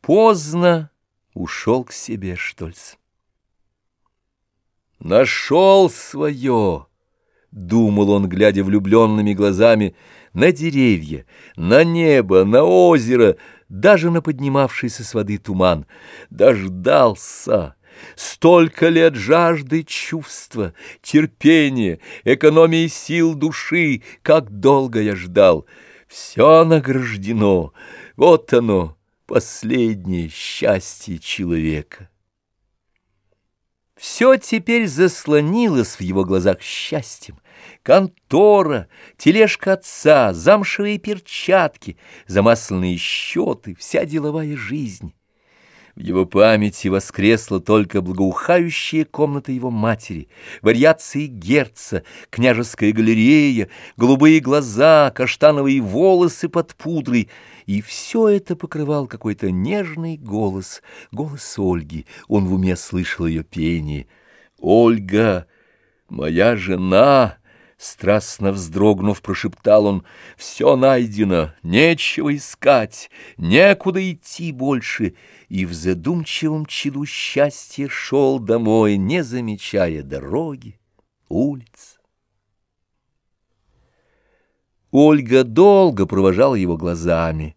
Поздно ушел к себе Штольц. Нашел свое, думал он, глядя влюбленными глазами на деревья, на небо, на озеро, даже на поднимавшийся с воды туман. Дождался. Столько лет жажды чувства, терпения, экономии сил души, как долго я ждал. Все награждено, вот оно, последнее счастье человека. Все теперь заслонилось в его глазах счастьем. Контора, тележка отца, замшевые перчатки, замасленные счеты, вся деловая жизнь. В его памяти воскресла только благоухающая комната его матери, вариации Герца, княжеская галерея, голубые глаза, каштановые волосы под пудрой, и все это покрывал какой-то нежный голос, голос Ольги. Он в уме слышал ее пение. «Ольга, моя жена!» Страстно вздрогнув, прошептал он, «Все найдено, нечего искать, некуда идти больше». И в задумчивом чаду счастья шел домой, не замечая дороги, улиц. Ольга долго провожала его глазами,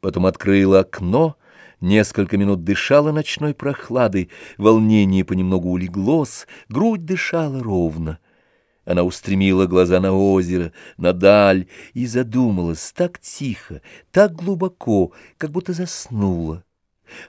потом открыла окно, несколько минут дышала ночной прохладой, волнение понемногу улеглось, грудь дышала ровно — она устремила глаза на озеро, на даль и задумалась так тихо, так глубоко, как будто заснула.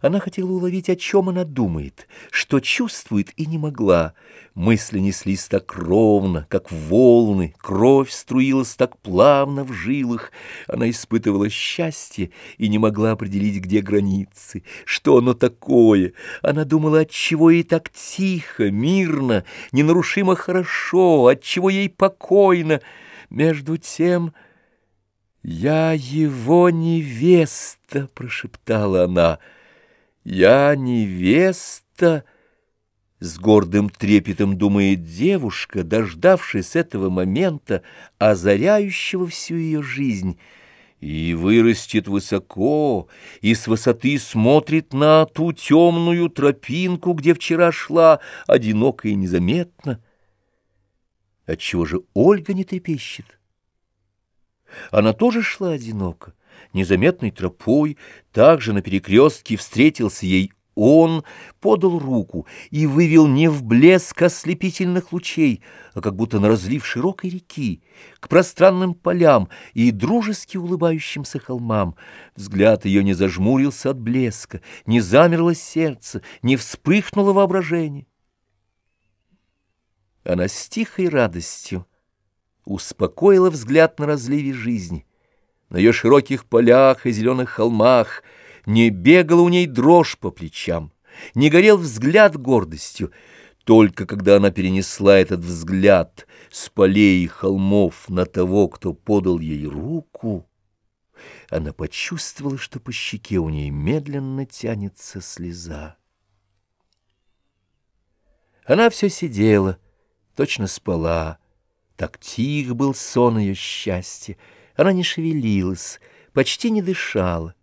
Она хотела уловить, о чем она думает, что чувствует и не могла. Мысли неслись так ровно, как волны, кровь струилась так плавно в жилах. Она испытывала счастье и не могла определить, где границы, что оно такое. Она думала, от чего ей так тихо, мирно, ненарушимо хорошо, от чего ей покойно. Между тем... «Я его невеста», — прошептала она, — «Я невеста!» С гордым трепетом думает девушка, дождавшись этого момента, озаряющего всю ее жизнь, и вырастет высоко, и с высоты смотрит на ту темную тропинку, где вчера шла, одиноко и незаметно. Отчего же Ольга не трепещет? Она тоже шла одиноко незаметной тропой, также на перекрестке встретился ей он, подал руку и вывел не в блеск ослепительных лучей, а как будто на разлив широкой реки, к пространным полям и дружески улыбающимся холмам. Взгляд ее не зажмурился от блеска, не замерло сердце, не вспыхнуло воображение. Она с тихой радостью успокоила взгляд на разливе жизни, на ее широких полях и зеленых холмах, не бегала у ней дрожь по плечам, не горел взгляд гордостью, только когда она перенесла этот взгляд с полей и холмов на того, кто подал ей руку, она почувствовала, что по щеке у ней медленно тянется слеза. Она все сидела, точно спала, так тих был сон ее счастья, она не шевелилась, почти не дышала.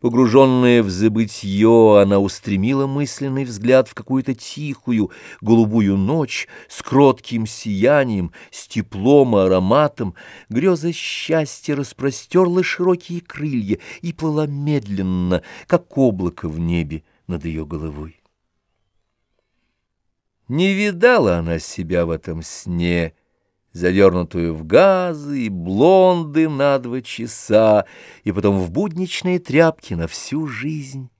Погруженная в забытье, она устремила мысленный взгляд в какую-то тихую голубую ночь с кротким сиянием, с теплом и ароматом. Греза счастья распростерла широкие крылья и плыла медленно, как облако в небе над ее головой. Не видала она себя в этом сне, — завернутую в газы и блонды на два часа, и потом в будничные тряпки на всю жизнь.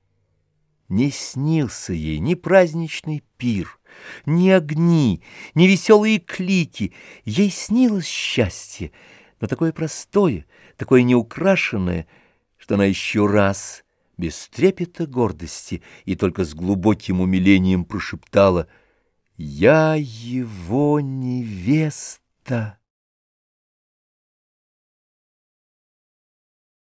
Не снился ей ни праздничный пир, ни огни, ни веселые клики. Ей снилось счастье, но такое простое, такое неукрашенное, что она еще раз, без трепета гордости и только с глубоким умилением прошептала «Я его невеста». the